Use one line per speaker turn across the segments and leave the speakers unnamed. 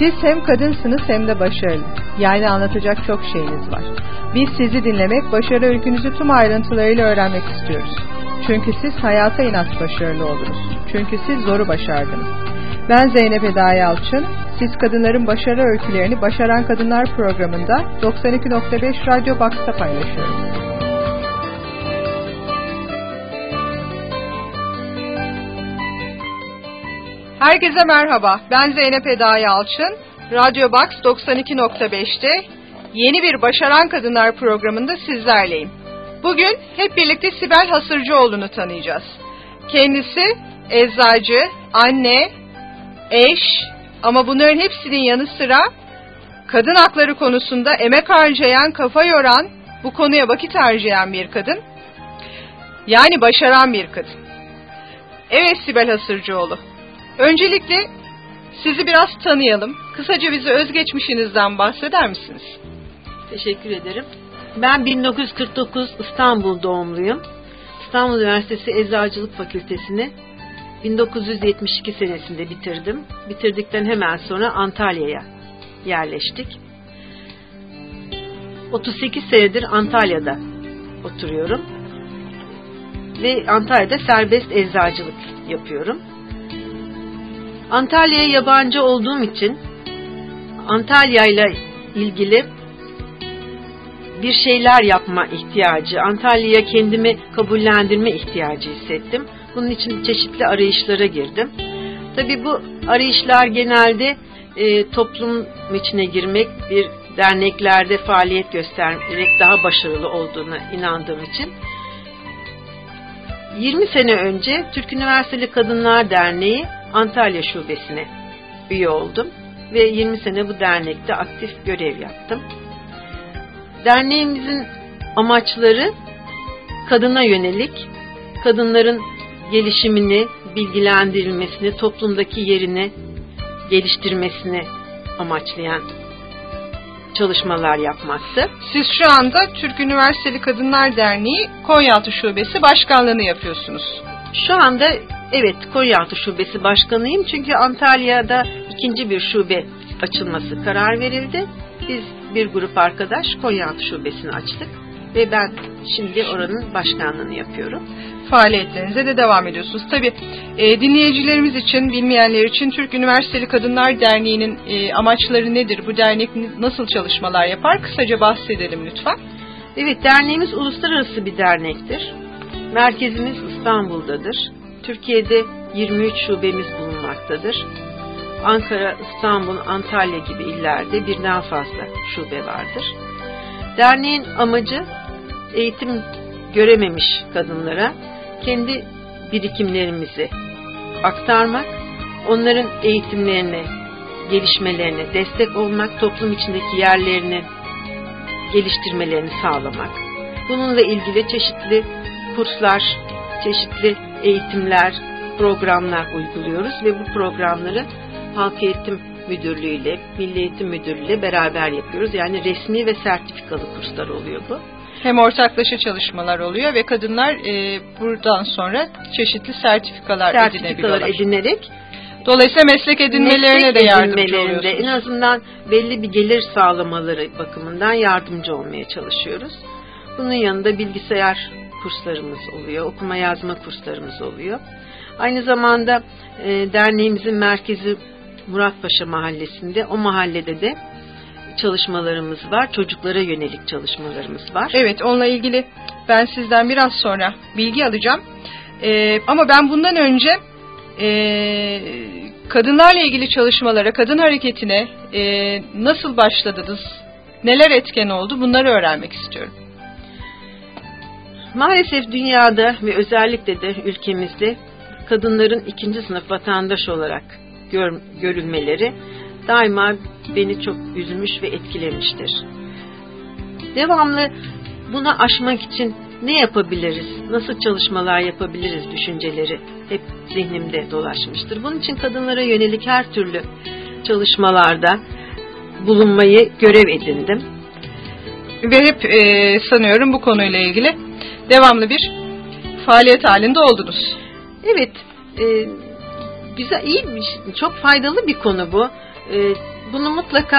Siz hem kadınsınız hem de başarılı. Yani anlatacak çok şeyiniz var. Biz sizi dinlemek, başarı öykünüzü tüm ayrıntılarıyla öğrenmek istiyoruz. Çünkü siz hayata inat başarılı oluruz. Çünkü siz zoru başardınız. Ben Zeynep Eda Yalçın. Siz kadınların başarı öykülerini Başaran Kadınlar programında 92.5 Radyo Box'ta paylaşıyorum. Herkese merhaba. Ben Zeynep Eda Yalçın. Radyo Box 92.5'te yeni bir Başaran Kadınlar programında sizlerleyim. Bugün hep birlikte Sibel Hasırcıoğlu'nu tanıyacağız. Kendisi eczacı, anne, eş ama bunların hepsinin yanı sıra kadın hakları konusunda emek harcayan, kafa yoran, bu konuya vakit harcayan bir kadın. Yani başaran bir kadın. Evet Sibel Hasırcıoğlu. Öncelikle sizi biraz tanıyalım. Kısaca bize özgeçmişinizden bahseder misiniz?
Teşekkür ederim. Ben 1949 İstanbul doğumluyum. İstanbul Üniversitesi Eczacılık Fakültesini 1972 senesinde bitirdim. Bitirdikten hemen sonra Antalya'ya yerleştik. 38 senedir Antalya'da oturuyorum. Ve Antalya'da serbest eczacılık yapıyorum. Antalya'ya yabancı olduğum için Antalya ile ilgili bir şeyler yapma ihtiyacı, Antalya'ya kendimi kabullendirme ihtiyacı hissettim. Bunun için çeşitli arayışlara girdim. Tabi bu arayışlar genelde e, toplum içine girmek, bir derneklerde faaliyet göstermek daha başarılı olduğuna inandığım için 20 sene önce Türk Üniversiteli Kadınlar Derneği Antalya Şubesi'ne üye oldum ve 20 sene bu dernekte aktif görev yaptım. Derneğimizin amaçları kadına yönelik, kadınların gelişimini, bilgilendirilmesini, toplumdaki yerini geliştirmesini amaçlayan çalışmalar yapmaktı.
Siz şu anda Türk Üniversiteli Kadınlar Derneği Konyaaltı Şubesi Başkanlığını yapıyorsunuz.
Şu anda evet Konyaaltı Şubesi Başkanıyım çünkü Antalya'da ikinci bir şube açılması karar verildi. Biz bir grup arkadaş Konyaaltı Şubesi'ni açtık ve ben şimdi oranın başkanlığını yapıyorum.
Faaliyetlerinize de devam ediyorsunuz. Tabii e, dinleyicilerimiz için, bilmeyenler için Türk Üniversiteli Kadınlar Derneği'nin e, amaçları nedir? Bu dernek nasıl çalışmalar yapar? Kısaca bahsedelim lütfen.
Evet, derneğimiz uluslararası bir dernektir. Merkezimiz İstanbul'dadır. Türkiye'de 23 şubemiz bulunmaktadır. Ankara, İstanbul, Antalya gibi illerde birden fazla şube vardır. Derneğin amacı eğitim görememiş kadınlara kendi birikimlerimizi aktarmak, onların eğitimlerine, gelişmelerine destek olmak, toplum içindeki yerlerini geliştirmelerini sağlamak. Bununla ilgili çeşitli kurslar, çeşitli eğitimler, programlar uyguluyoruz ve bu programları Halk Eğitim Müdürlüğü ile Milli Eğitim Müdürlüğü ile beraber yapıyoruz. Yani resmi ve sertifikalı kurslar oluyor bu.
Hem ortaklaşa çalışmalar oluyor ve kadınlar e, buradan sonra çeşitli sertifikalar, sertifikalar
edinerek
Dolayısıyla meslek edinmelerine meslek de yardımcı oluyorsunuz.
En azından belli bir gelir sağlamaları bakımından yardımcı olmaya çalışıyoruz. Bunun yanında bilgisayar kurslarımız oluyor, okuma yazma kurslarımız oluyor. Aynı zamanda e, derneğimizin merkezi Muratpaşa mahallesinde, o mahallede de çalışmalarımız var. Çocuklara yönelik çalışmalarımız var.
Evet onunla ilgili ben sizden biraz sonra bilgi alacağım. Ee, ama ben bundan önce e, kadınlarla ilgili çalışmalara, kadın hareketine e, nasıl başladınız? Neler etken oldu? Bunları öğrenmek istiyorum.
Maalesef dünyada ve özellikle de ülkemizde kadınların ikinci sınıf vatandaş olarak gör, görülmeleri daima beni çok üzmüş ve etkilemiştir. Devamlı buna aşmak için ne yapabiliriz, nasıl çalışmalar yapabiliriz düşünceleri hep zihnimde dolaşmıştır. Bunun için kadınlara yönelik her türlü çalışmalarda bulunmayı görev edindim.
Ve hep e, sanıyorum bu konuyla ilgili devamlı bir faaliyet halinde oldunuz.
Evet, e, güzel, iyi bir, çok faydalı bir konu bu. E, bunu mutlaka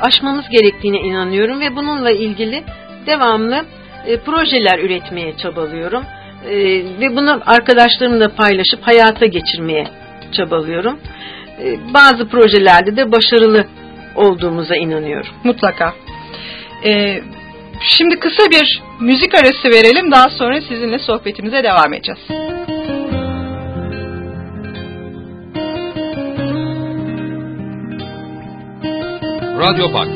aşmamız gerektiğine inanıyorum ve bununla ilgili devamlı e, projeler üretmeye çabalıyorum. E, ve bunu arkadaşlarımla paylaşıp hayata geçirmeye çabalıyorum. E, bazı projelerde de başarılı olduğumuza inanıyorum.
Mutlaka. E, şimdi kısa bir müzik arası verelim. Daha sonra sizinle sohbetimize devam edeceğiz.
Radio Box,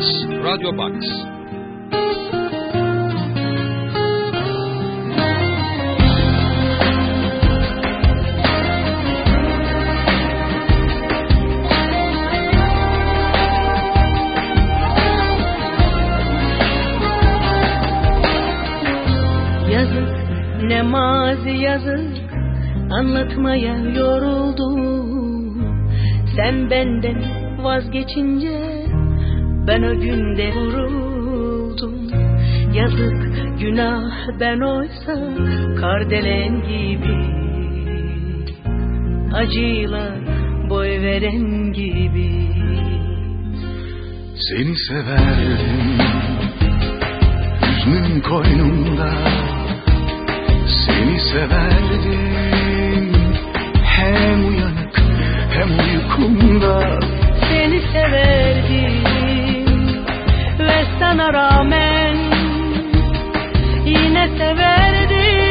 Radio Box.
Anlatmaya yoruldum. Sen benden vazgeçince ben o vuruldum. Yazık günah ben oysa kardelen gibi. Acıyla boy veren gibi.
Seni severdim Hüznün koynumda severdim. Hem uyanık hem uykumda.
Seni severdim. Ve sana rağmen Yine severdim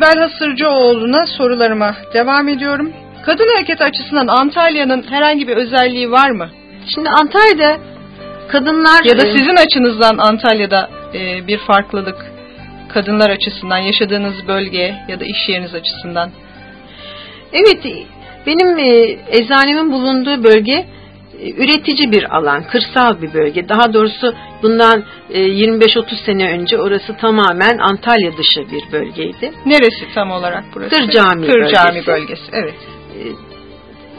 Sibel Hasırcıoğlu'na sorularıma devam ediyorum. Kadın hareketi açısından Antalya'nın herhangi bir özelliği var mı?
Şimdi Antalya'da kadınlar...
Ya da
e,
sizin açınızdan Antalya'da e, bir farklılık kadınlar açısından yaşadığınız bölge ya da iş yeriniz açısından.
Evet, benim e, eczanemin bulunduğu bölge üretici bir alan, kırsal bir bölge. Daha doğrusu bundan e, 25-30 sene önce orası tamamen Antalya dışı bir bölgeydi.
Neresi tam olarak burası?
Kır Cami
Kır
bölgesi.
Cami bölgesi. Evet.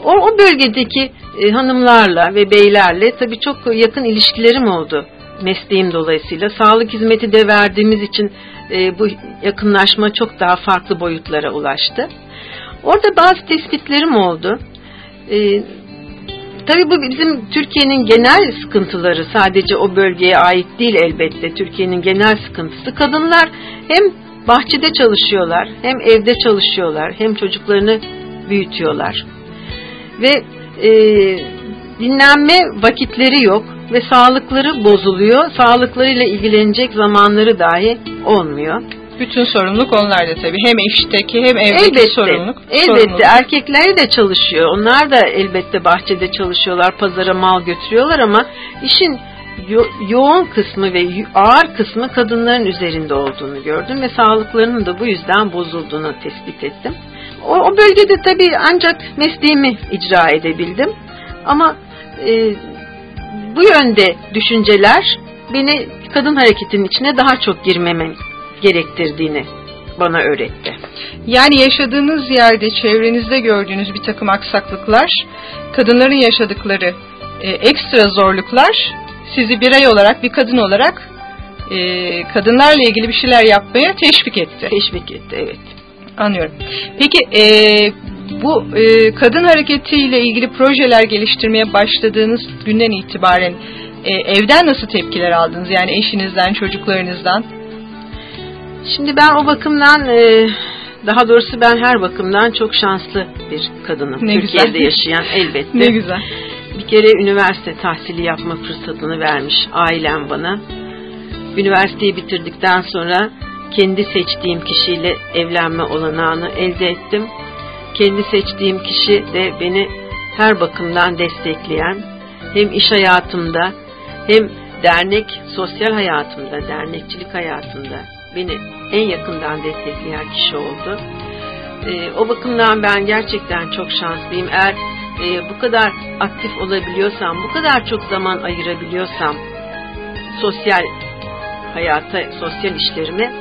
O, o bölgedeki e, hanımlarla ve beylerle tabii çok yakın ilişkilerim oldu mesleğim dolayısıyla. Sağlık hizmeti de verdiğimiz için e, bu yakınlaşma çok daha farklı boyutlara ulaştı. Orada bazı tespitlerim oldu. Tabii bu bizim Türkiye'nin genel sıkıntıları sadece o bölgeye ait değil elbette. Türkiye'nin genel sıkıntısı. Kadınlar hem bahçede çalışıyorlar, hem evde çalışıyorlar, hem çocuklarını büyütüyorlar. Ve e, dinlenme vakitleri yok ve sağlıkları bozuluyor. Sağlıklarıyla ilgilenecek zamanları dahi olmuyor.
Bütün sorumluluk onlarda tabii. Hem işteki hem evdeki
Elbette,
sorumluluk.
elbette
sorumluluk.
erkekler de çalışıyor. Onlar da elbette bahçede çalışıyorlar, pazara mal götürüyorlar ama işin yo- yoğun kısmı ve ağır kısmı kadınların üzerinde olduğunu gördüm ve sağlıklarının da bu yüzden bozulduğunu tespit ettim. O, o bölgede tabii ancak mesleğimi icra edebildim ama e, bu yönde düşünceler beni kadın hareketinin içine daha çok girmemen gerektirdiğini bana öğretti.
Yani yaşadığınız yerde çevrenizde gördüğünüz bir takım aksaklıklar, kadınların yaşadıkları e, ekstra zorluklar sizi birey olarak, bir kadın olarak e, kadınlarla ilgili bir şeyler yapmaya teşvik etti.
Teşvik etti, evet.
Anlıyorum. Peki e, bu e, kadın hareketiyle ilgili projeler geliştirmeye başladığınız günden itibaren e, evden nasıl tepkiler aldınız? Yani eşinizden, çocuklarınızdan?
Şimdi ben o bakımdan e, daha doğrusu ben her bakımdan çok şanslı bir kadınım.
Ne
Türkiye'de
güzel.
yaşayan elbette.
Ne güzel.
Bir kere üniversite tahsili yapma fırsatını vermiş ailem bana. Üniversiteyi bitirdikten sonra kendi seçtiğim kişiyle evlenme olanağını elde ettim. Kendi seçtiğim kişi de beni her bakımdan destekleyen, hem iş hayatımda hem dernek, sosyal hayatımda, dernekçilik hayatımda beni en yakından destekleyen kişi oldu. Ee, o bakımdan ben gerçekten çok şanslıyım. Eğer e, bu kadar aktif olabiliyorsam, bu kadar çok zaman ayırabiliyorsam sosyal hayata, sosyal işlerime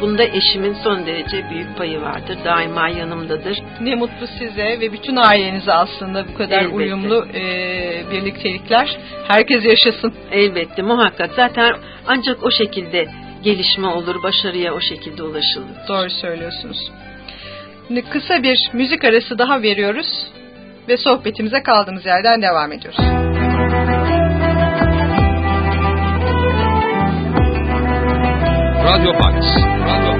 bunda eşimin son derece büyük payı vardır. Daima yanımdadır.
Ne mutlu size ve bütün ailenize aslında bu kadar
Elbette.
uyumlu e, birliktelikler. Herkes yaşasın.
Elbette muhakkak. Zaten ancak o şekilde gelişme olur, başarıya o şekilde ulaşılır.
Doğru söylüyorsunuz. Şimdi kısa bir müzik arası daha veriyoruz ve sohbetimize kaldığımız yerden devam ediyoruz.
Radio Pax. Radio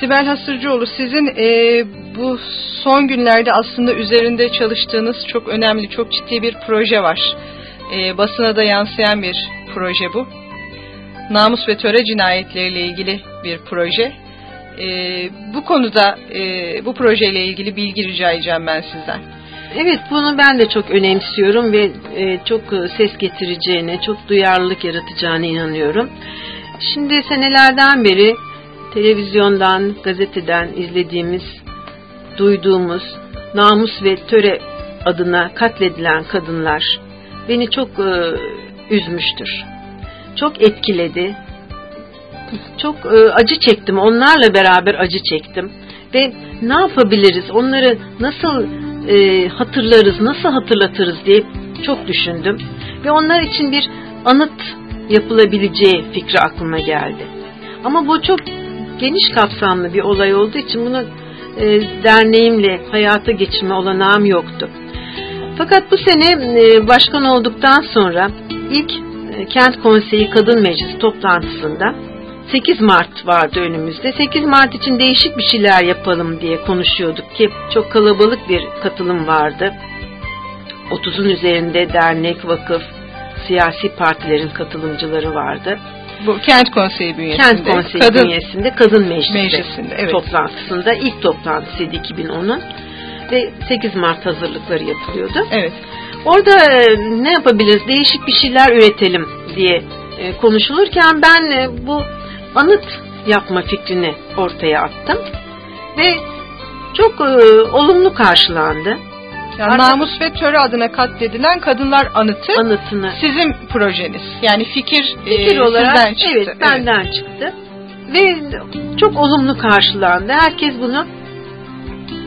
Sibel Hasırcıoğlu sizin e, bu son günlerde aslında üzerinde çalıştığınız çok önemli, çok ciddi bir proje var. E, basına da yansıyan bir proje bu. Namus ve töre cinayetleriyle ilgili bir proje. E, bu konuda e, bu projeyle ilgili bilgi rica edeceğim ben sizden.
Evet bunu ben de çok önemsiyorum ve e, çok e, ses getireceğine, çok duyarlılık yaratacağına inanıyorum. Şimdi senelerden beri televizyondan, gazeteden izlediğimiz, duyduğumuz namus ve töre adına katledilen kadınlar beni çok e, üzmüştür. Çok etkiledi. Çok e, acı çektim. Onlarla beraber acı çektim. Ve ne yapabiliriz? Onları nasıl e, hatırlarız, nasıl hatırlatırız diye çok düşündüm. Ve onlar için bir anıt yapılabileceği fikri aklıma geldi. Ama bu çok geniş kapsamlı bir olay olduğu için bunu e, derneğimle hayata geçirme olanağım yoktu. Fakat bu sene e, başkan olduktan sonra ilk Kent Konseyi Kadın Meclisi toplantısında 8 Mart vardı önümüzde. 8 Mart için değişik bir şeyler yapalım diye konuşuyorduk ki çok kalabalık bir katılım vardı. 30'un üzerinde dernek, vakıf, siyasi partilerin katılımcıları vardı.
Bu Kent Konseyi bünyesinde.
Kent Konseyi
kadın
bünyesinde Kadın Meclisi,
Meclisi'nde, evet.
toplantısında ilk toplantısıydı 2010'un ve 8 Mart hazırlıkları yapılıyordu.
Evet.
Orada e, ne yapabiliriz? Değişik bir şeyler üretelim diye e, konuşulurken ben e, bu anıt yapma fikrini ortaya attım ve çok olumlu karşılandı.
Yani
Artık-
namus ve töre adına katledilen kadınlar anıtı
Anıtını
sizin projeniz. Yani fikir,
fikir
e,
olarak
sizden çıktı.
evet benden çıktı ve çok olumlu karşılandı. Herkes bunu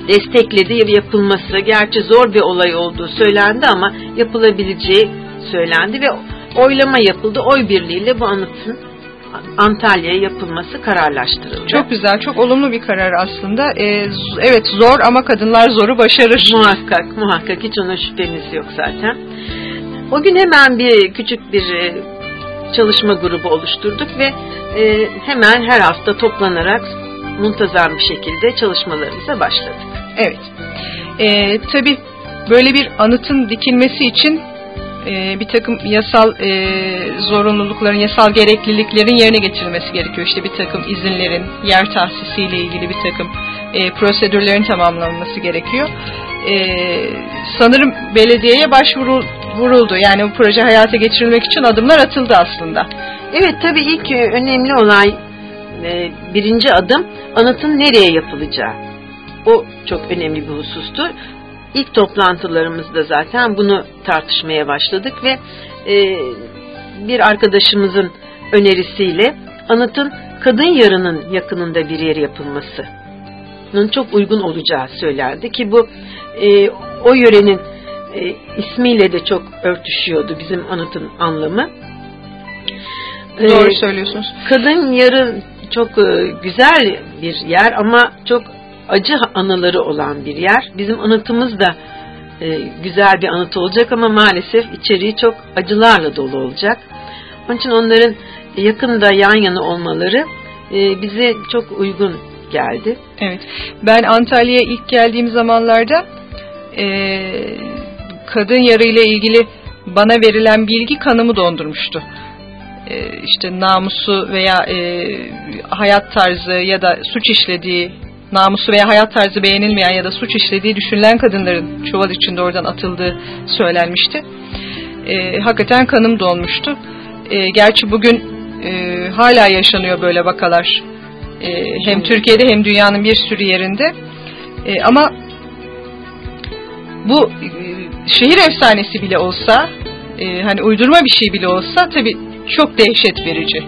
destekledi yapılması. Gerçi zor bir olay olduğu söylendi ama yapılabileceği söylendi ve oylama yapıldı. Oy birliğiyle bu anıtın Antalya'ya yapılması kararlaştırıldı.
Çok güzel, çok olumlu bir karar aslında. E, z- evet zor ama kadınlar zoru başarır.
Muhakkak, muhakkak hiç ona şüpheniz yok zaten. O gün hemen bir küçük bir e, çalışma grubu oluşturduk ve e, hemen her hafta toplanarak muntazam bir şekilde çalışmalarımıza başladık.
Evet. E, tabii böyle bir anıtın dikilmesi için e, bir takım yasal e, zorunlulukların, yasal gerekliliklerin yerine getirilmesi gerekiyor. İşte bir takım izinlerin, yer tahsisiyle ilgili bir takım e, prosedürlerin tamamlanması gerekiyor. E, sanırım belediyeye başvuruldu. Yani bu proje hayata geçirilmek için adımlar atıldı aslında.
Evet tabii ilk e, önemli olay e, birinci adım anıtın nereye yapılacağı. O çok önemli bir husustu. İlk toplantılarımızda zaten bunu tartışmaya başladık ve e, bir arkadaşımızın önerisiyle anıtın kadın yarının yakınında bir yer yapılması çok uygun olacağı söylendi ki bu e, o yörenin e, ismiyle de çok örtüşüyordu bizim anıtın anlamı. E,
Doğru söylüyorsunuz.
Kadın yarı çok e, güzel bir yer ama çok acı anıları olan bir yer. Bizim anıtımız da e, güzel bir anıt olacak ama maalesef içeriği çok acılarla dolu olacak. Onun için onların yakında yan yana olmaları e, bize çok uygun geldi.
Evet. Ben Antalya'ya ilk geldiğim zamanlarda kadın yarıyla ilgili bana verilen bilgi kanımı dondurmuştu. E, işte namusu veya e, hayat tarzı ya da suç işlediği namusu veya hayat tarzı beğenilmeyen ya da suç işlediği düşünülen kadınların çuval içinde oradan atıldığı söylenmişti. E, hakikaten kanım donmuştu. E, gerçi bugün e, hala yaşanıyor böyle vakalar. E, hem Türkiye'de hem dünyanın bir sürü yerinde. E, ama bu e, şehir efsanesi bile olsa, e, hani uydurma bir şey bile olsa tabii çok dehşet verici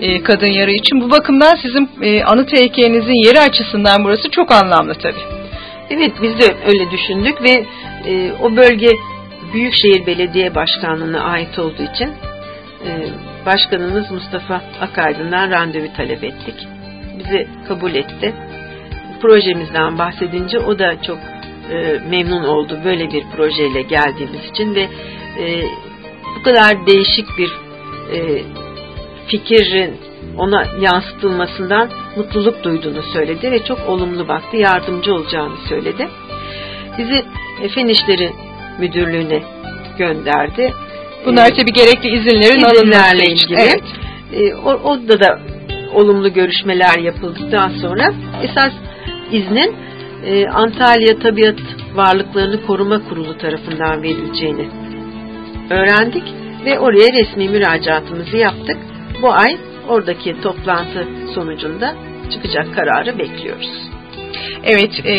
e, kadın yarı için. Bu bakımdan sizin e, anıt heykelinizin yeri açısından burası çok anlamlı tabii.
Evet biz de öyle düşündük ve e, o bölge Büyükşehir Belediye Başkanlığı'na ait olduğu için e, Başkanımız Mustafa Akaydın'dan randevu talep ettik. Bizi kabul etti. Projemizden bahsedince o da çok e, memnun oldu böyle bir projeyle geldiğimiz için ve e, bu kadar değişik bir e, fikirin ona yansıtılmasından mutluluk duyduğunu söyledi ve çok olumlu baktı, yardımcı olacağını söyledi. Bizi e, Fen İşleri Müdürlüğü'ne gönderdi.
Bunlar tabii gerekli izinlerin alınması
ilgili.
Evet.
E, o, orada da olumlu görüşmeler yapıldıktan sonra esas iznin e, Antalya Tabiat Varlıklarını Koruma Kurulu tarafından verileceğini öğrendik ve oraya resmi müracaatımızı yaptık. Bu ay oradaki toplantı sonucunda çıkacak kararı bekliyoruz.
Evet, e,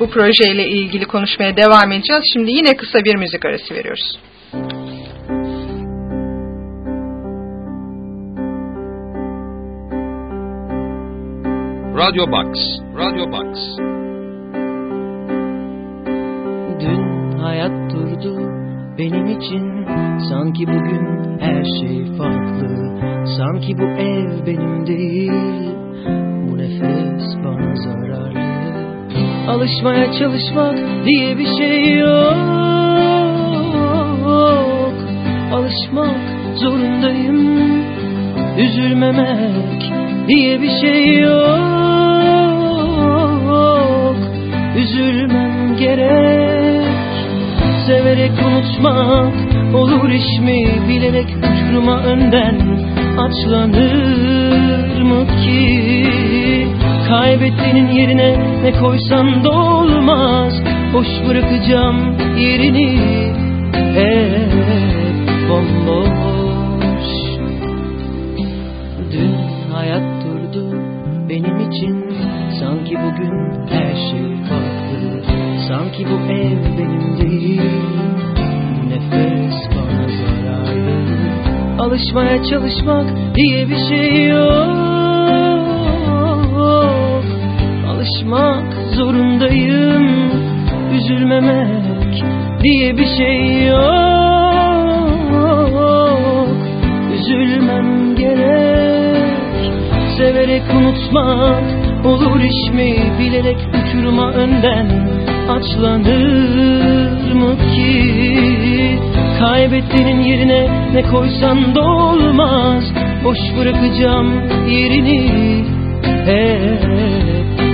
bu projeyle ilgili konuşmaya devam edeceğiz. Şimdi yine kısa bir müzik arası veriyoruz.
Radio Box, Radio Box.
Dün hayat durdu benim için. Sanki bugün her şey farklı. Sanki bu ev benim değil. Bu nefes bana zararlı. Alışmaya çalışmak diye bir şey yok. Alışmak zorundayım. Üzülmemek diye bir şey yok Severek unutmak olur iş mi? Bilerek uçuruma önden açlanır mı ki? Kaybettiğinin yerine ne koysan da olmaz. Boş bırakacağım yerini hep bomboş. Dün hayat durdu benim için. Sanki bugün her şey farklı Sanki bu ev benim değil. Nefes bana zararlı Alışmaya çalışmak diye bir şey yok. Alışmak zorundayım. Üzülmemek diye bir şey yok. Üzülmem gerek. Severek unutmak olur iş mi Bilerek uçuruma önden? Açlanır mı ki? Kaybettiğinin yerine ne koysan da olmaz. Boş bırakacağım yerini hep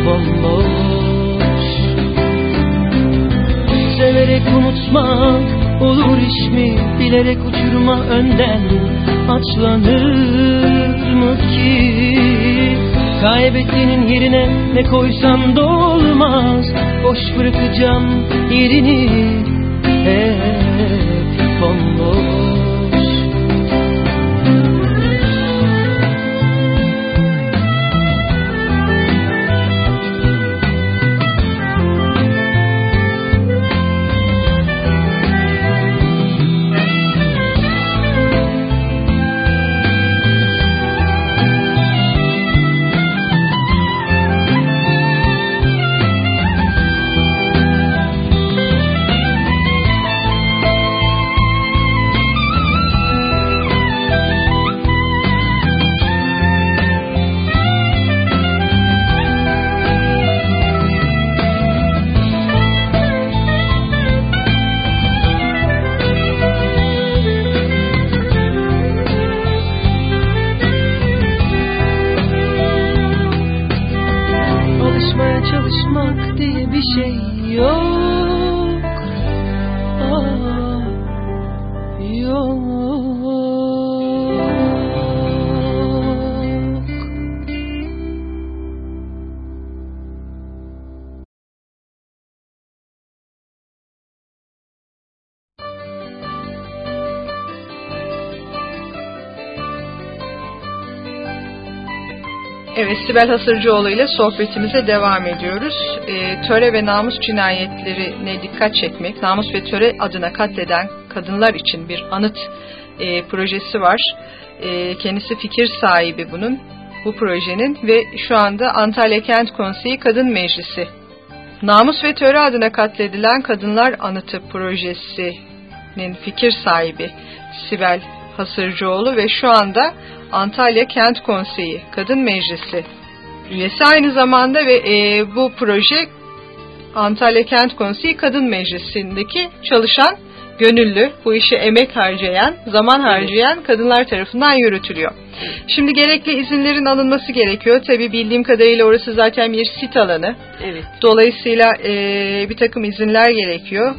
bomboş. Severek unutmak olur iş mi Bilerek uçuruma önden? Açlanır mı ki Kaybettiğinin yerine ne koysan da olmaz Boş bırakacağım yerini
Evet, Sibel Hasırcıoğlu ile sohbetimize devam ediyoruz. E, töre ve namus cinayetlerine dikkat çekmek, namus ve töre adına katleden kadınlar için bir anıt e, projesi var. E, kendisi fikir sahibi bunun, bu projenin ve şu anda Antalya Kent Konseyi Kadın Meclisi Namus ve Töre adına katledilen Kadınlar Anıtı projesinin fikir sahibi Sibel Hasırcıoğlu ve şu anda Antalya Kent Konseyi Kadın Meclisi üyesi aynı zamanda ve e, bu proje Antalya Kent Konseyi Kadın Meclisi'ndeki çalışan gönüllü, bu işe emek harcayan, zaman harcayan kadınlar tarafından yürütülüyor. Şimdi gerekli izinlerin alınması gerekiyor. Tabi bildiğim kadarıyla orası zaten bir sit alanı.
Evet.
Dolayısıyla e, bir takım izinler gerekiyor.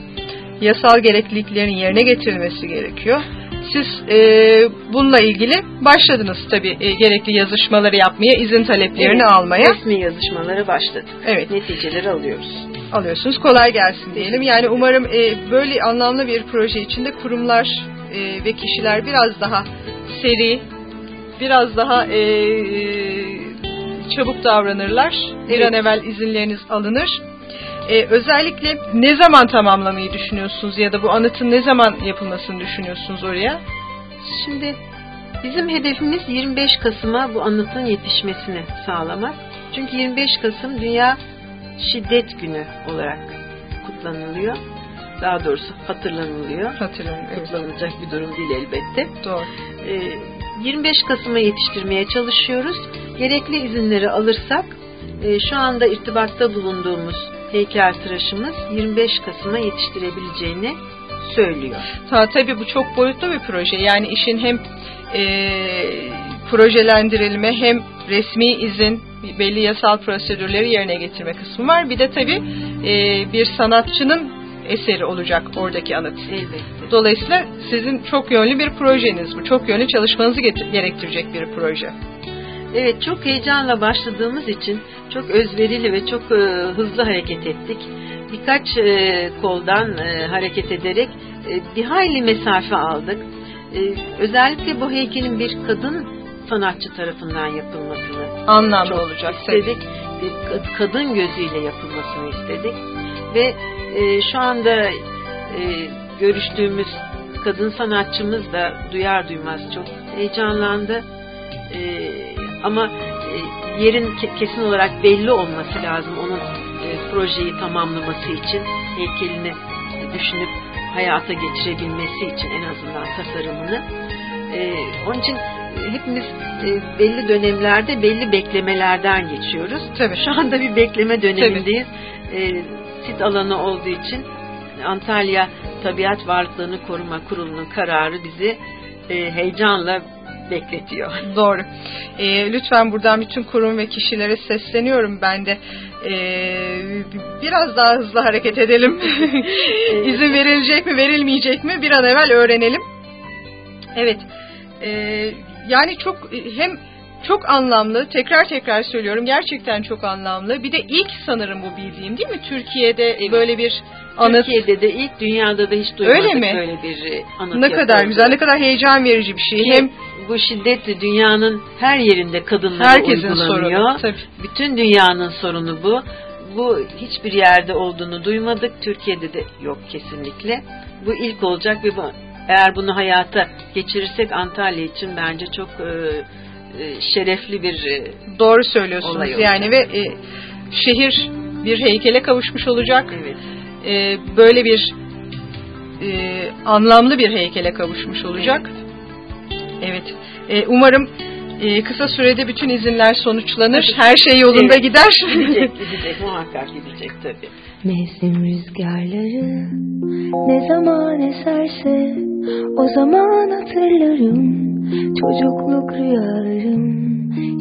Yasal gerekliliklerin yerine getirilmesi gerekiyor. Siz e, bununla ilgili başladınız tabi e, gerekli yazışmaları yapmaya, izin taleplerini
Evet,
almaya.
Resmi yazışmalara başladık.
Evet.
Neticeleri alıyoruz.
alıyorsunuz. Kolay gelsin diyelim. Yani umarım e, böyle anlamlı bir proje içinde kurumlar e, ve kişiler biraz daha seri, biraz daha e, e, çabuk davranırlar. Bir
Evet.
an evvel izinleriniz alınır. E, özellikle ne zaman tamamlamayı düşünüyorsunuz ya da bu anıtın ne zaman yapılmasını düşünüyorsunuz oraya?
Şimdi bizim hedefimiz 25 Kasım'a bu anıtın yetişmesini sağlamak. Çünkü 25 Kasım Dünya Şiddet Günü olarak kutlanılıyor. Daha doğrusu hatırlanılıyor.
Evet,
Kutlanılacak bir durum değil elbette.
doğru.
Ee, 25 Kasım'a yetiştirmeye çalışıyoruz. Gerekli izinleri alırsak e, şu anda irtibatta bulunduğumuz heykeltıraşımız 25 Kasım'a yetiştirebileceğini söylüyor.
Ta, tabii bu çok boyutlu bir proje. Yani işin hem e, projelendirilme hem resmi izin, belli yasal prosedürleri yerine getirme kısmı var. Bir de tabii e, bir sanatçının eseri olacak oradaki anıt.
Elbette.
Dolayısıyla sizin çok yönlü bir projeniz bu. Çok yönlü çalışmanızı gerektirecek bir proje.
Evet çok heyecanla başladığımız için çok özverili ve çok e, hızlı hareket ettik. Birkaç e, koldan e, hareket ederek e, bir hayli mesafe aldık. E, özellikle bu heykelin bir kadın sanatçı tarafından yapılmasını
Anlamlı
çok
olacak
istedik. Bir kad- kadın gözüyle yapılmasını istedik. Ve e, şu anda e, görüştüğümüz kadın sanatçımız da duyar duymaz çok heyecanlandı. E, ama e, yerin ke- kesin olarak belli olması lazım onun e, projeyi tamamlaması için heykelini düşünüp hayata geçirebilmesi için en azından tasarımını. E, onun için e, hepimiz e, belli dönemlerde belli beklemelerden geçiyoruz.
Tabii.
Şu anda bir bekleme dönemindeyiz. E, sit alanı olduğu için Antalya Tabiat Varlıklarını Koruma Kurulu'nun kararı bizi e, heyecanla bekletiyor.
Doğru. Ee, lütfen buradan bütün kurum ve kişilere sesleniyorum ben de. Ee, biraz daha hızlı hareket edelim. İzin verilecek mi verilmeyecek mi bir an evvel öğrenelim. Evet. Ee, yani çok hem çok anlamlı tekrar tekrar söylüyorum gerçekten çok anlamlı. Bir de ilk sanırım bu bildiğim değil mi? Türkiye'de böyle bir anıt.
Türkiye'de de ilk dünyada da hiç duymadık
Öyle mi?
böyle bir e, anıt
Ne kadar güzel, ne kadar heyecan verici bir şey.
Ki
Hem
bu şiddet de dünyanın her yerinde kadınlara
herkesin
uygulanıyor.
sorunu. Tabii.
Bütün dünyanın sorunu bu. Bu hiçbir yerde olduğunu duymadık. Türkiye'de de yok kesinlikle. Bu ilk olacak ve bu, eğer bunu hayata geçirirsek Antalya için bence çok e, e, şerefli bir e,
Doğru söylüyorsunuz
Olay
yani ve e, şehir bir heykele kavuşmuş olacak.
evet.
E, böyle bir e, anlamlı bir heykele kavuşmuş olacak. Evet. E, umarım e, kısa sürede bütün izinler sonuçlanır. Her şey yolunda
Evet.
gider.
Gidecek, gidecek, muhakkak gidecek tabii.
Mevsim rüzgarları ne zaman eserse o zaman hatırlarım çocukluk rüyalarım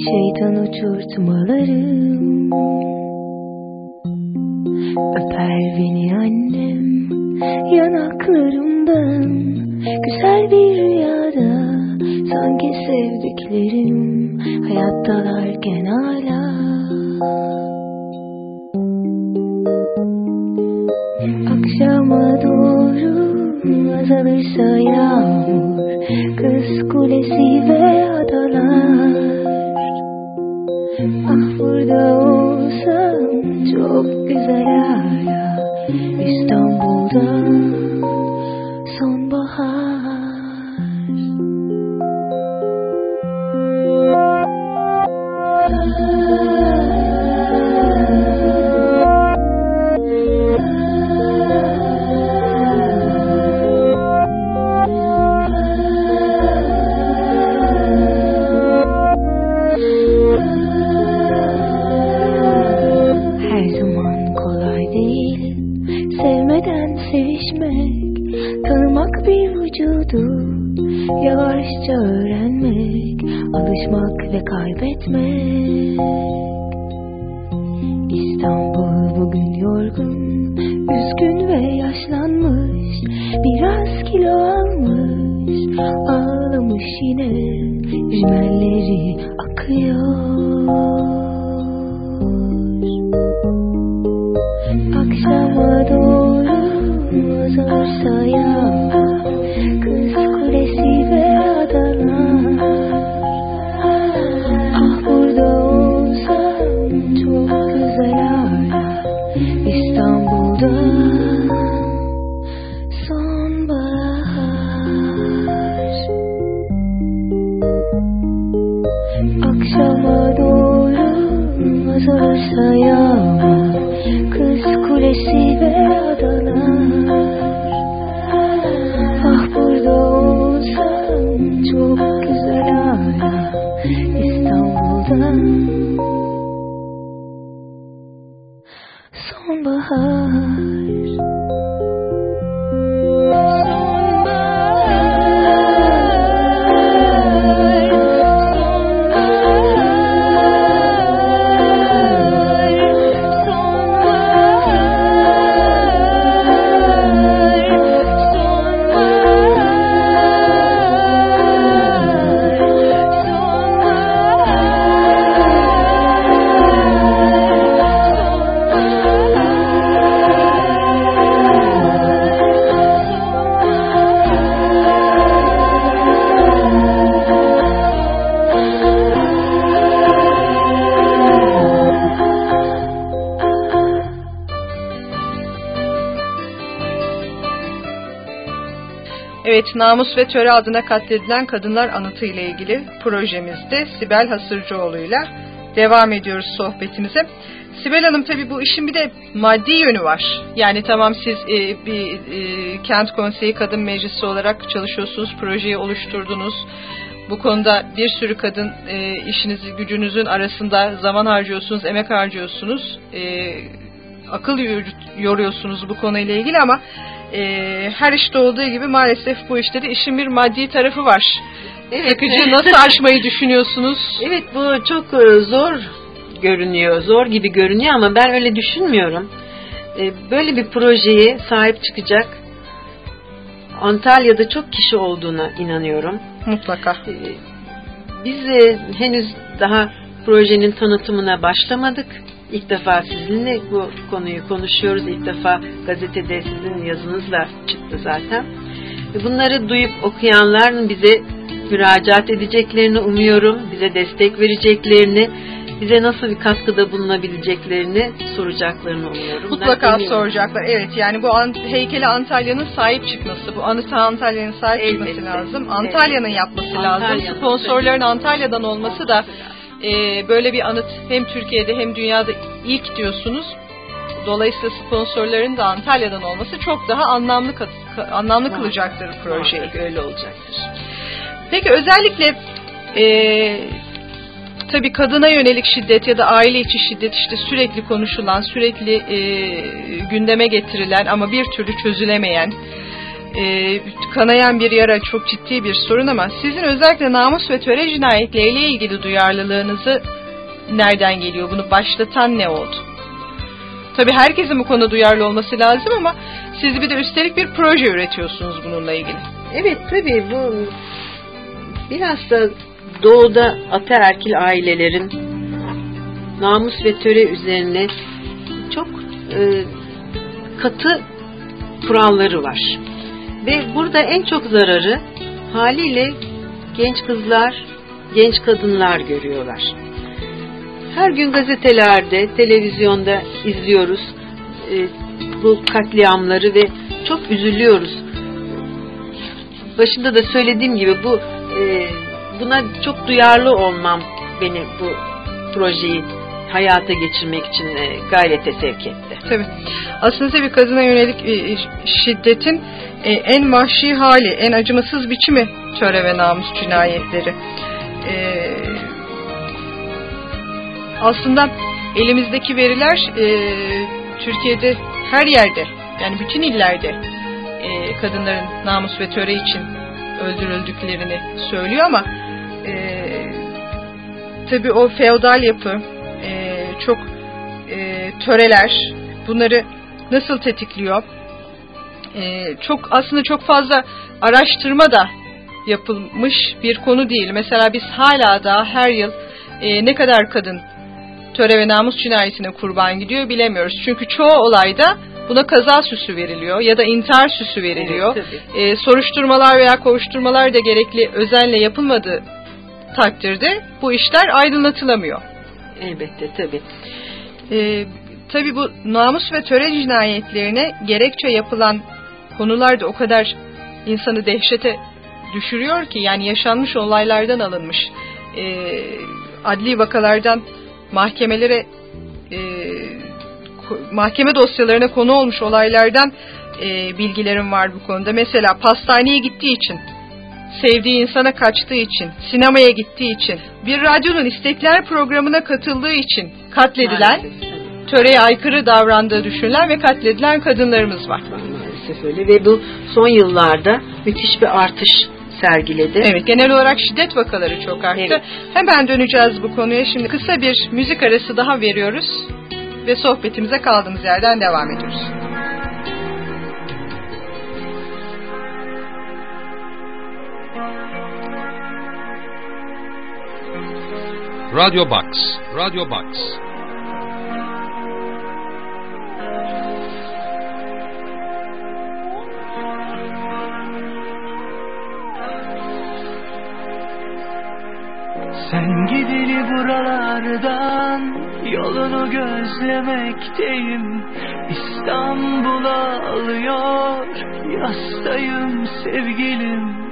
şeytan uçurtmalarım öper beni annem yanaklarımdan güzel bir rüyada sanki sevdiklerim hayattalarken hala? Akşama doğru azalırsa yağmur Kız kulesi ve adalar. Ah burada olsam çok güzel hala İstanbul'da
you. Namus ve Töre adına katledilen kadınlar anıtı ile ilgili projemizde Sibel Hasırcıoğlu'yla devam ediyoruz sohbetimize. Sibel Hanım tabii bu işin bir de maddi yönü var. Yani tamam siz e, bir e, kent konseyi kadın meclisi olarak çalışıyorsunuz, projeyi oluşturdunuz. Bu konuda bir sürü kadın e, işinizi gücünüzün arasında zaman harcıyorsunuz, emek harcıyorsunuz. E, akıl yor- yoruyorsunuz bu konuyla ilgili ama e, her işte olduğu gibi maalesef bu işte de işin bir maddi tarafı var.
Evet.
Sıkıcı nasıl aşmayı düşünüyorsunuz?
Evet bu çok e, zor görünüyor, zor gibi görünüyor ama ben öyle düşünmüyorum. E, Böyle bir projeye sahip çıkacak Antalya'da çok kişi olduğuna inanıyorum.
Mutlaka.
E, Biz henüz daha projenin tanıtımına başlamadık. İlk defa sizinle bu konuyu konuşuyoruz. İlk defa gazetede sizin yazınızla çıktı zaten. Bunları duyup okuyanların bize müracaat edeceklerini umuyorum. Bize destek vereceklerini, bize nasıl bir katkıda bulunabileceklerini soracaklarını umuyorum. Ben
Mutlaka
eminim.
soracaklar. Evet yani bu an, heykeli Antalya'nın sahip çıkması, bu anıta Antalya'nın sahip çıkması
Elbette.
lazım. Antalya'nın yapması lazım.
Antalya'nın.
Sponsorların Antalya'dan olması da e, böyle bir anıt hem Türkiye'de hem dünyada ilk diyorsunuz. Dolayısıyla sponsorların da Antalya'dan olması çok daha anlamlı anlamlı kılacaktır projeyi.
Muhakkak öyle olacaktır.
Peki özellikle e, tabii kadına yönelik şiddet ya da aile içi şiddet işte sürekli konuşulan, sürekli e, gündeme getirilen ama bir türlü çözülemeyen, e, kanayan bir yara çok ciddi bir sorun ama sizin özellikle namus ve töre cinayetleriyle ilgili duyarlılığınızı nereden geliyor? Bunu başlatan ne oldu? Tabii herkesin bu konuda duyarlı olması lazım ama siz bir de üstelik bir proje üretiyorsunuz bununla ilgili.
Evet tabii bu biraz da doğuda ataerkil ailelerin namus ve töre üzerine çok e, katı kuralları var. Ve burada en çok zararı haliyle genç kızlar, genç kadınlar görüyorlar. Her gün gazetelerde, televizyonda izliyoruz e, bu katliamları ve çok üzülüyoruz başında da söylediğim gibi bu e, buna çok duyarlı olmam beni bu projeyi hayata geçirmek için e, gayrete sevk etti.
Tabii. Aslında tabii kadına yönelik e, şiddetin e, en vahşi hali, en acımasız biçimi töre ve namus cinayetleri. Aslında elimizdeki veriler Türkiye'de her yerde yani bütün illerde kadınların namus ve töre için öldürüldüklerini söylüyor ama tabii o feodal yapı e, çok e, töreler bunları nasıl tetikliyor? E, çok aslında çok fazla araştırma da yapılmış bir konu değil. Mesela biz hala da her yıl e, ne kadar kadın töre ve namus cinayetine kurban gidiyor bilemiyoruz. Çünkü çoğu olayda buna kaza süsü veriliyor ya da intihar süsü veriliyor.
Evet,
e, soruşturmalar veya kovuşturmalar da gerekli özenle yapılmadığı takdirde bu işler aydınlatılamıyor.
Elbette tabii.
E, tabii bu namus ve töre cinayetlerine gerekçe yapılan konular da o kadar insanı dehşete düşürüyor ki yani yaşanmış olaylardan alınmış e, adli vakalardan mahkemelere e, mahkeme dosyalarına konu olmuş olaylardan e, bilgilerim var bu konuda. Mesela pastaneye gittiği için, sevdiği insana kaçtığı için, sinemaya gittiği için, bir radyonun istekler programına katıldığı için katledilen, töreye aykırı davrandığı düşünülen ve katledilen kadınlarımız var.
Maalesef öyle ve bu son yıllarda müthiş bir artış sergiledi.
Evet, genel olarak şiddet vakaları çok arttı.
Evet.
Hemen döneceğiz bu konuya. Şimdi kısa bir müzik arası daha veriyoruz ve sohbetimize kaldığımız yerden devam ediyoruz.
Radio Box. Radio Box.
Sen gideli buralardan yolunu gözlemekteyim İstanbul'a alıyor yastayım sevgilim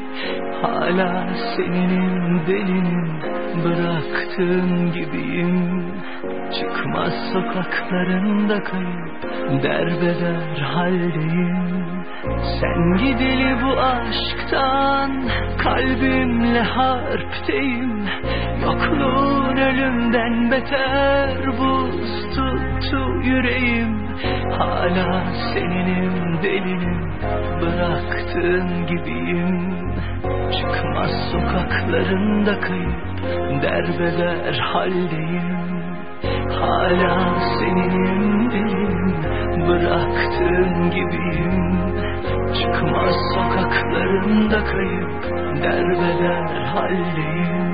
Hala seninim delinim bıraktığın gibiyim. Çıkmaz sokaklarında kayıp derbeder haldeyim. Sen gideli bu aşktan kalbimle harpteyim. Yokluğun ölümden beter buz tuttu yüreğim. Hala seninim delinim bıraktığın gibiyim Çıkmaz sokaklarında kayıp derbeder haldeyim. Hala seninim delinim bıraktığın gibiyim. Çıkmaz sokaklarında kayıp derbeder haldeyim.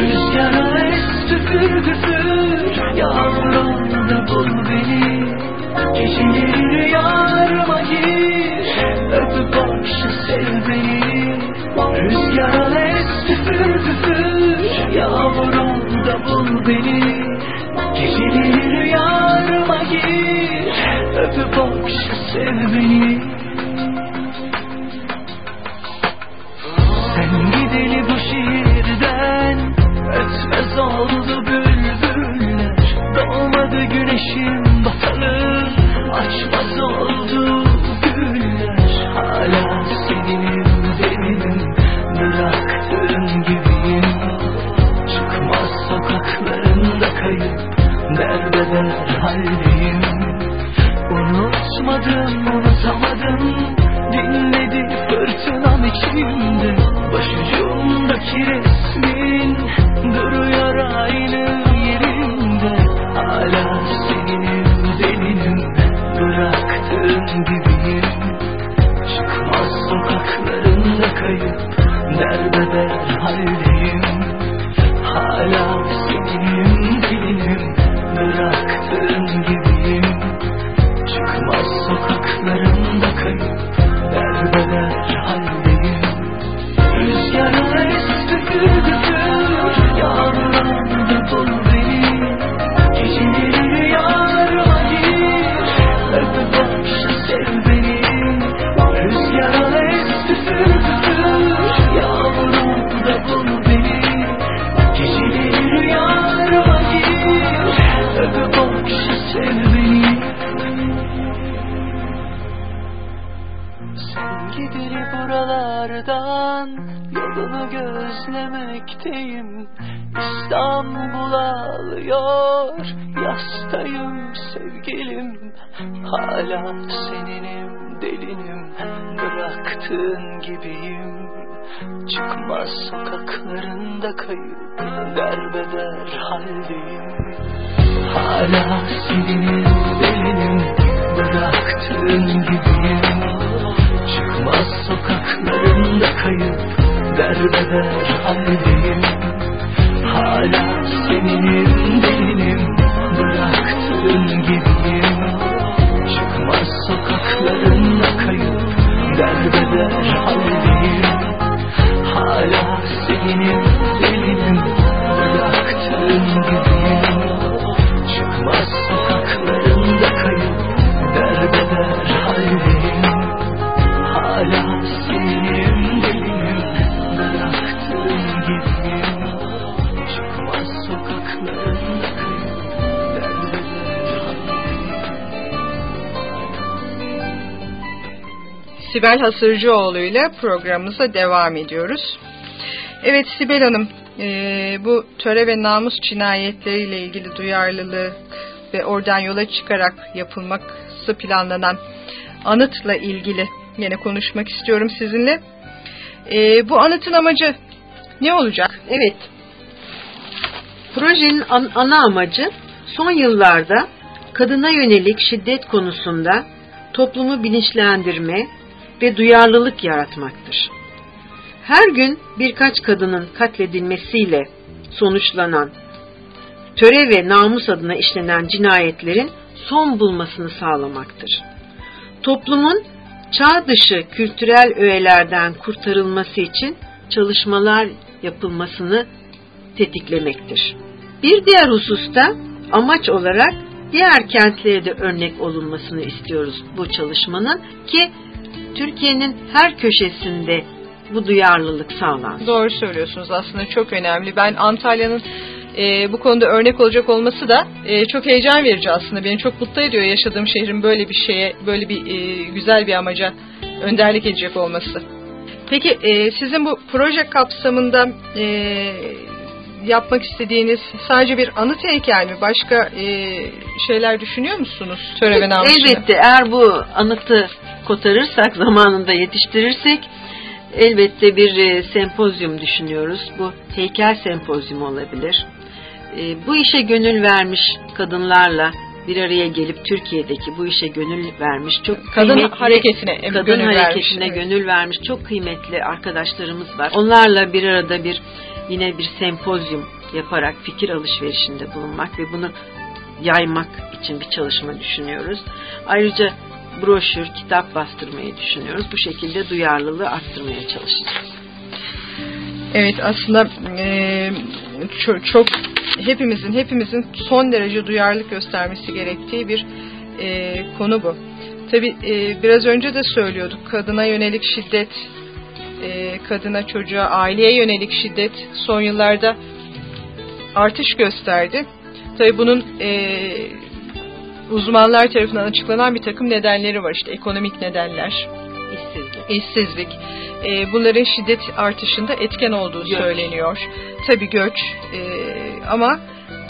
Rüzgara es tüpür tüpür Yağmurunda bul beni Geceleri rüyarıma gir. Öpüp okşa sev beni. Rüzgara es tüpür tüpür. Yağmurunda bul beni. Geceleri rüyarıma gir. Öpüp okşa sev beni. Sen gideli bu şehirden Ötmez oldu bülbüller. Doğmadı güneşin batalı Açmaz oldu güller Hala seninim delinim Bıraktığın gibiyim. Çıkmaz sokaklarında kayıp Derbeder haldeyim. Unutmadım, unutamadım. Dinledi fırtınam içimde. Başucumdaki resmin Duruyor aynı yerinde. Hala seninim delinim Bıraktığın gibiyim. Çıkmaz sokaklarında kayıp Derbeder haldeyim. Hala seninim delinim Bıraktığın gibiyim. Çıkmaz sokaklarında kayıp Derbeder Hala seninim delinim Bıraktığın gibiyim. Çıkmaz sokaklarında kayıp Derbeder haldeyim. Hala seninim delinim Bıraktığın gibiyim. Çıkmaz sokaklarında kayıp Derbeder haldeyim. Hala seninim delinim Bıraktığın gibiyim Çıkmaz sokaklarında kayıp Derbeder haldeyim Hala seninim delinim Bıraktığın gibiyim Çıkmaz sokaklarında
Sibel Hasırcıoğlu ile programımıza devam ediyoruz. Evet Sibel Hanım, e, bu töre ve namus cinayetleriyle ilgili duyarlılık ve oradan yola çıkarak yapılması planlanan anıtla ilgili yine konuşmak istiyorum sizinle. E, bu anıtın amacı ne olacak?
Evet. Projenin an- ana amacı son yıllarda kadına yönelik şiddet konusunda toplumu bilinçlendirme ve duyarlılık yaratmaktır. Her gün birkaç kadının katledilmesiyle sonuçlanan töre ve namus adına işlenen cinayetlerin son bulmasını sağlamaktır. Toplumun çağ dışı kültürel öğelerden kurtarılması için çalışmalar yapılmasını tetiklemektir. Bir diğer hususta amaç olarak diğer kentlere de örnek olunmasını istiyoruz bu çalışmanın ki Türkiye'nin her köşesinde bu duyarlılık sağlansın.
Doğru söylüyorsunuz aslında çok önemli. Ben Antalya'nın e, bu konuda örnek olacak olması da e, çok heyecan verici aslında. Beni çok mutlu ediyor yaşadığım şehrin böyle bir şeye, böyle bir e, güzel bir amaca önderlik edecek olması. Peki e, sizin bu proje kapsamında e, yapmak istediğiniz sadece bir anıt heykel mi? Başka e, şeyler düşünüyor musunuz? Töre ve namus için?
Elbette eğer bu anıtı kotarırsak, zamanında yetiştirirsek elbette bir e, sempozyum düşünüyoruz. Bu heykel sempozyumu olabilir. E, bu işe gönül vermiş kadınlarla bir araya gelip Türkiye'deki bu işe gönül vermiş çok
Kadın
kıymetli
hareketine
kadın
gönül vermiş,
hareketine
evet.
gönül vermiş çok kıymetli arkadaşlarımız var. Onlarla bir arada bir yine bir sempozyum yaparak fikir alışverişinde bulunmak ve bunu yaymak için bir çalışma düşünüyoruz. Ayrıca broşür, kitap bastırmayı düşünüyoruz. Bu şekilde duyarlılığı arttırmaya çalışacağız.
Evet aslında e, çok, çok hepimizin hepimizin son derece duyarlılık göstermesi gerektiği bir e, konu bu. Tabi biraz önce de söylüyorduk kadına yönelik şiddet, e, kadına çocuğa aileye yönelik şiddet son yıllarda artış gösterdi. Tabi bunun e, uzmanlar tarafından açıklanan bir takım nedenleri var işte ekonomik nedenler,
İşsizlik.
işsizlik. E, bunların şiddet artışında etken olduğu
Göç.
söyleniyor. Tabii göç e, ama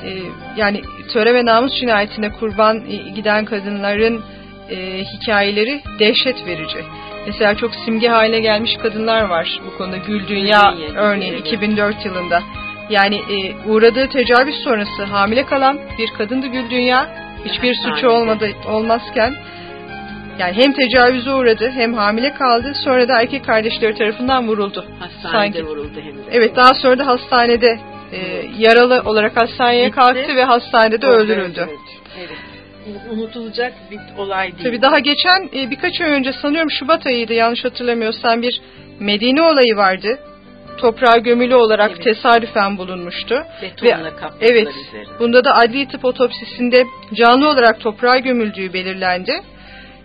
e, yani töre ve namus cinayetine kurban e, giden kadınların e, hikayeleri dehşet verici. Mesela çok simge haline gelmiş kadınlar var bu konuda. Gül Dünya örneğin
evet.
2004 yılında. Yani e, uğradığı tecavüz sonrası hamile kalan bir kadındı Gül Dünya. Hiçbir suçu olmadı olmazken yani hem tecavüze uğradı hem hamile kaldı sonra da erkek kardeşleri tarafından vuruldu.
Hastanede
Sanki.
vuruldu hem de.
Evet daha sonra da hastanede e, yaralı olarak hastaneye
Gitti.
kalktı ve hastanede
Orada
öldürüldü.
Evet. Unutulacak bir olay değil.
Tabii daha geçen e, birkaç ay önce sanıyorum Şubat ayıydı yanlış hatırlamıyorsam bir Medine olayı vardı. Toprağa gömülü olarak
Evet.
tesadüfen bulunmuştu.
Betonla
Ve- Evet.
üzerine.
Bunda da adli tıp otopsisinde canlı olarak toprağa gömüldüğü belirlendi.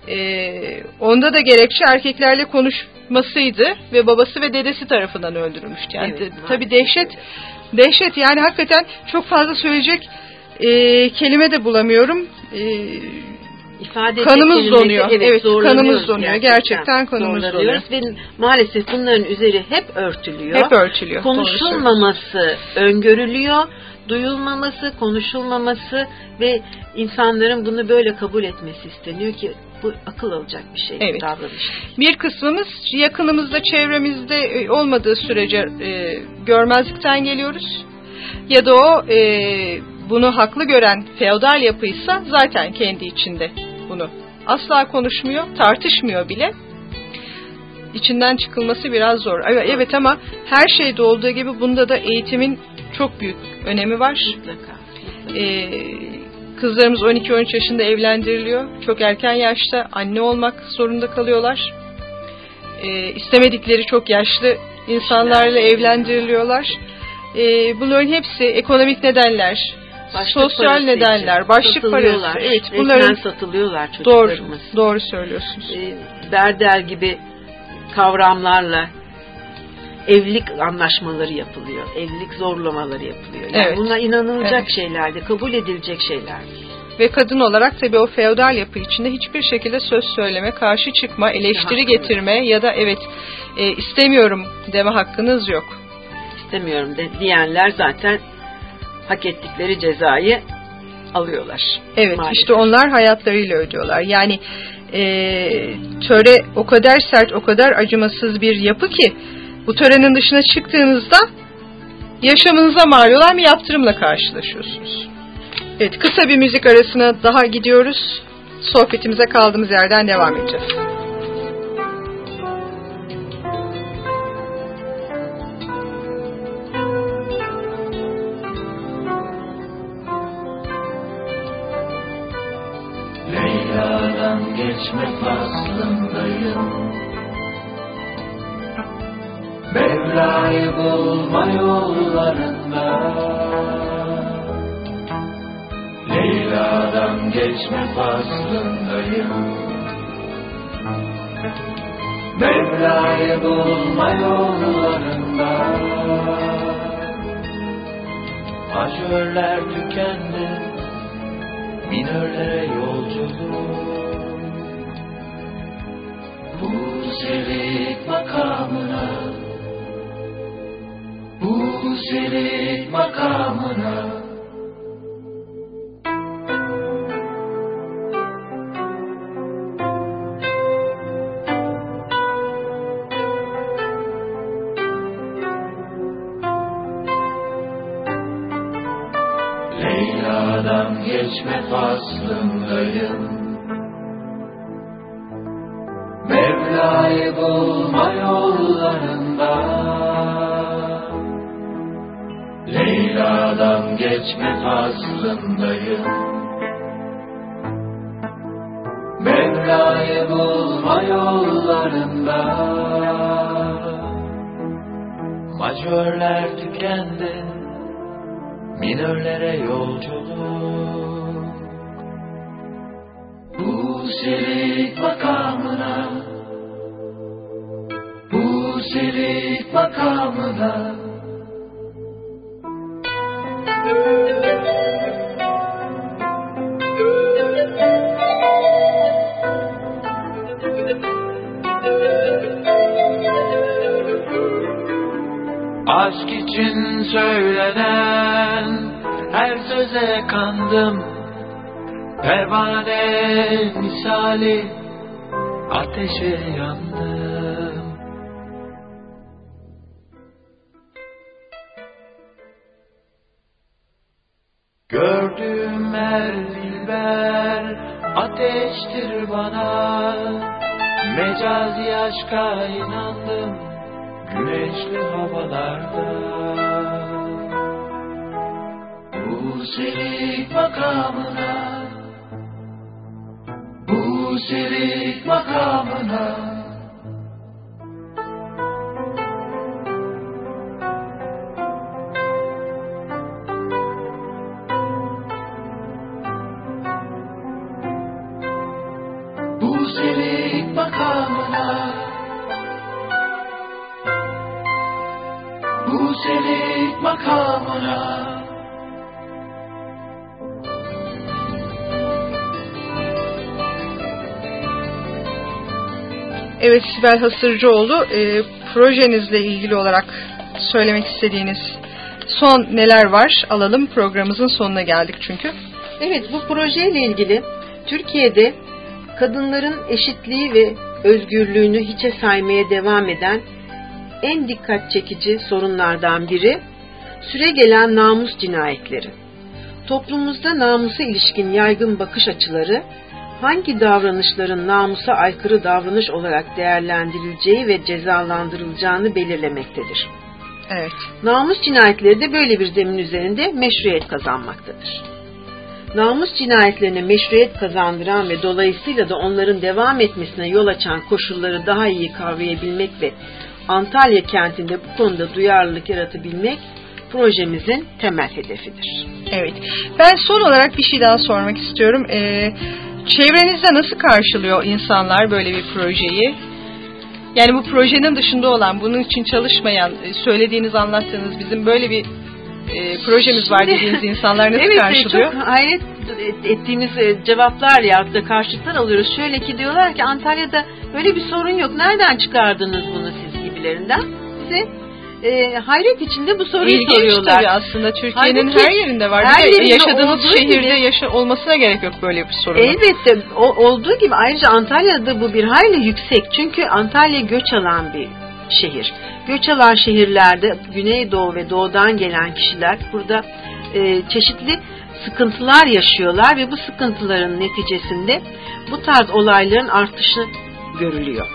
Ee, onda da gerekçe erkeklerle konuşmasıydı ve babası ve dedesi tarafından öldürülmüştü. Yani
Evet,
de- tabii dehşet, dehşet yani hakikaten çok fazla söyleyecek e, kelime de bulamıyorum. E,
ifade
Kanımız donuyor.
Evet,
Evet, kanımız donuyor. Gerçekten kanımız
Zorlanıyoruz Ve maalesef bunların üzeri hep örtülüyor.
Hep örtülüyor.
Konuşulmaması öngörülüyor. Duyulmaması, konuşulmaması ve insanların bunu böyle kabul etmesi isteniyor ki bu akıl alacak bir şey,
Evet.
davranış.
Bir kısmımız yakınımızda, çevremizde e, olmadığı sürece e, görmezlikten geliyoruz. Ya da o e, bunu haklı gören feodal yapıysa zaten kendi içinde bunu asla konuşmuyor, tartışmıyor bile. İçinden çıkılması biraz zor. Evet, ama her şeyde olduğu gibi bunda da eğitimin çok büyük önemi var.
Mutlaka.
Ee, kızlarımız 12-13 yaşında evlendiriliyor. Çok erken yaşta anne olmak zorunda kalıyorlar. Ee, istemedikleri çok yaşlı insanlarla evlendiriliyorlar. Ee, bunların hepsi ekonomik nedenler,
Başlık
sosyal nedenler,
için
başlık
satılıyorlar.
parası. Evet,
Resmen
bunların
satılıyorlar
doğru,
çocuklarımız.
doğru söylüyorsunuz.
e, Berdel gibi kavramlarla evlilik anlaşmaları yapılıyor. Evlilik zorlamaları yapılıyor. Yani
Evet.
bunlar inanılacak
Evet.
şeyler de, kabul edilecek şeyler. değil.
Ve kadın olarak tabii o feodal yapı içinde hiçbir şekilde söz söyleme, karşı çıkma, eleştiri getirme ya da evet e, istemiyorum deme hakkınız yok.
İstemiyorum de, diyenler zaten hak ettikleri cezayı alıyorlar.
Evet
Maalesef.
işte onlar hayatlarıyla ödüyorlar. Yani e, töre o kadar sert, o kadar acımasız bir yapı ki bu törenin dışına çıktığınızda yaşamınıza mal olan bir yaptırımla karşılaşıyorsunuz. Evet kısa bir müzik arasına daha gidiyoruz. Sohbetimize kaldığımız yerden devam edeceğiz.
Geçme faslındayım Mevla'yı bulma yollarında. Leyla'dan geçme faslındayım Mevla'yı bulma yollarında. Majörler tükendi minörlere yolculuk Bu selik makamına minörlere yolculuk. Bu selik makamına Bu selik makamına. Aşk için söylenen söze kandım Pervane misali ateşe yandım. Gördüğüm her dilber ateştir bana. Mecazi aşka inandım güneşli havalarda makamına. Bu selik makamına
Sibel Hasırcıoğlu e, projenizle ilgili olarak söylemek istediğiniz son neler var alalım programımızın sonuna geldik çünkü.
Evet bu projeyle ilgili Türkiye'de kadınların eşitliği ve özgürlüğünü hiçe saymaya devam eden en dikkat çekici sorunlardan biri süre gelen namus cinayetleri. Toplumumuzda namusa ilişkin yaygın bakış açıları hangi davranışların namusa aykırı davranış olarak değerlendirileceği ve cezalandırılacağını belirlemektedir.
Evet.
Namus cinayetleri de böyle bir zemin üzerinde meşruiyet kazanmaktadır. Namus cinayetlerine meşruiyet kazandıran ve dolayısıyla da onların devam etmesine yol açan koşulları daha iyi kavrayabilmek ve Antalya kentinde bu konuda duyarlılık yaratabilmek projemizin temel hedefidir.
Evet. Ben son olarak bir şey daha sormak istiyorum. Ee, çevrenizde nasıl karşılıyor insanlar böyle bir projeyi? Yani bu projenin dışında olan, bunun için çalışmayan, e, söylediğiniz, anlattığınız bizim böyle bir e, projemiz var dediğiniz insanlar nasıl
evet,
karşılıyor?
çok hayret ettiğimiz e, cevaplar ya da karşılıklar alıyoruz. Şöyle ki diyorlar ki Antalya'da böyle bir sorun yok. Nereden çıkardınız bunu siz gibilerinden? Bize e, hayret içinde bu soruyu
İlginç
soruyorlar.
tabii aslında Türkiye'nin
Halbuki
her yerinde var.
her yerinde
yaşadığınız şehirde
gibi-
yaşa olmasına gerek yok böyle bir sorun.
Elbette o, olduğu gibi ayrıca Antalya'da bu bir hayli yüksek. Çünkü Antalya göç alan bir şehir. Göç alan şehirlerde Güneydoğu ve Doğu'dan gelen kişiler burada e, çeşitli sıkıntılar yaşıyorlar ve bu sıkıntıların neticesinde bu tarz olayların artışı görülüyor.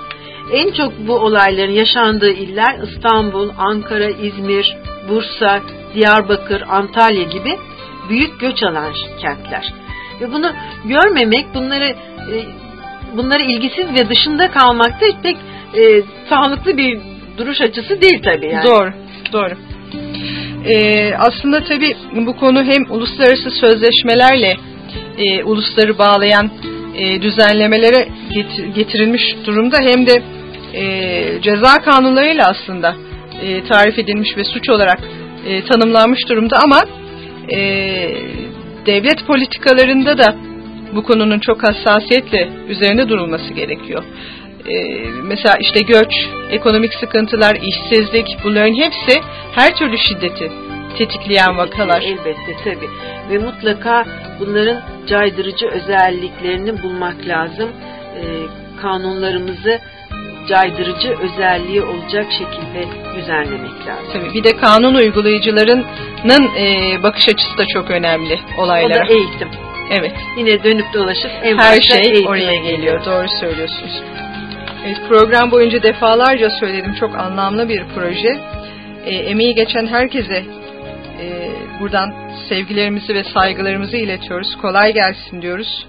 En çok bu olayların yaşandığı iller İstanbul, Ankara, İzmir, Bursa, Diyarbakır, Antalya gibi büyük göç alan kentler. Ve bunu görmemek, bunları e, bunları ilgisiz ve dışında kalmak da pek e, sağlıklı bir duruş açısı değil tabii yani.
Doğru, doğru. Ee, aslında tabii bu konu hem uluslararası sözleşmelerle e, ulusları bağlayan e, düzenlemelere get- getirilmiş durumda hem de e, ceza kanunlarıyla aslında e, tarif edilmiş ve suç olarak e, tanımlanmış durumda ama e, devlet politikalarında da bu konunun çok hassasiyetle üzerinde durulması gerekiyor. Ee, mesela işte göç, ekonomik sıkıntılar, işsizlik bunların hepsi her türlü şiddeti tetikleyen vakalar.
Elbette tabii. Ve mutlaka bunların caydırıcı özelliklerini bulmak lazım. E, kanunlarımızı caydırıcı özelliği olacak şekilde düzenlemek lazım.
Tabii bir de kanun uygulayıcılarının e, bakış açısı da çok önemli
O
olaylara.
da eğitim.
Evet.
Yine dönüp dolaşıp en
Her şey oraya geliyor. Doğru söylüyorsunuz. Evet, program boyunca defalarca söyledim. Çok anlamlı bir proje. E, emeği geçen herkese e, buradan sevgilerimizi ve saygılarımızı iletiyoruz. Kolay gelsin diyoruz.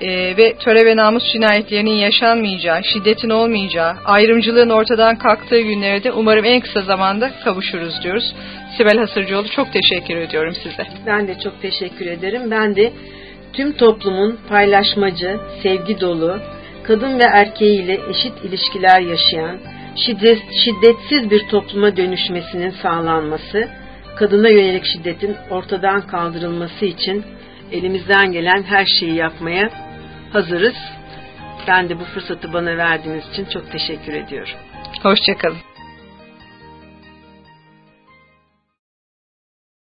E, ve töre ve namus cinayetlerinin yaşanmayacağı, şiddetin olmayacağı, ayrımcılığın ortadan kalktığı günlere de umarım en kısa zamanda kavuşuruz diyoruz. Sibel Hasırcıoğlu çok teşekkür ediyorum size.
Ben de çok teşekkür ederim. Ben de tüm toplumun paylaşmacı, sevgi dolu, kadın ve erkeğiyle eşit ilişkiler yaşayan, şiddet, şiddetsiz bir topluma dönüşmesinin sağlanması, kadına yönelik şiddetin ortadan kaldırılması için elimizden gelen her şeyi yapmaya hazırız. Ben de bu fırsatı bana verdiğiniz için çok teşekkür ediyorum.
Hoşçakalın.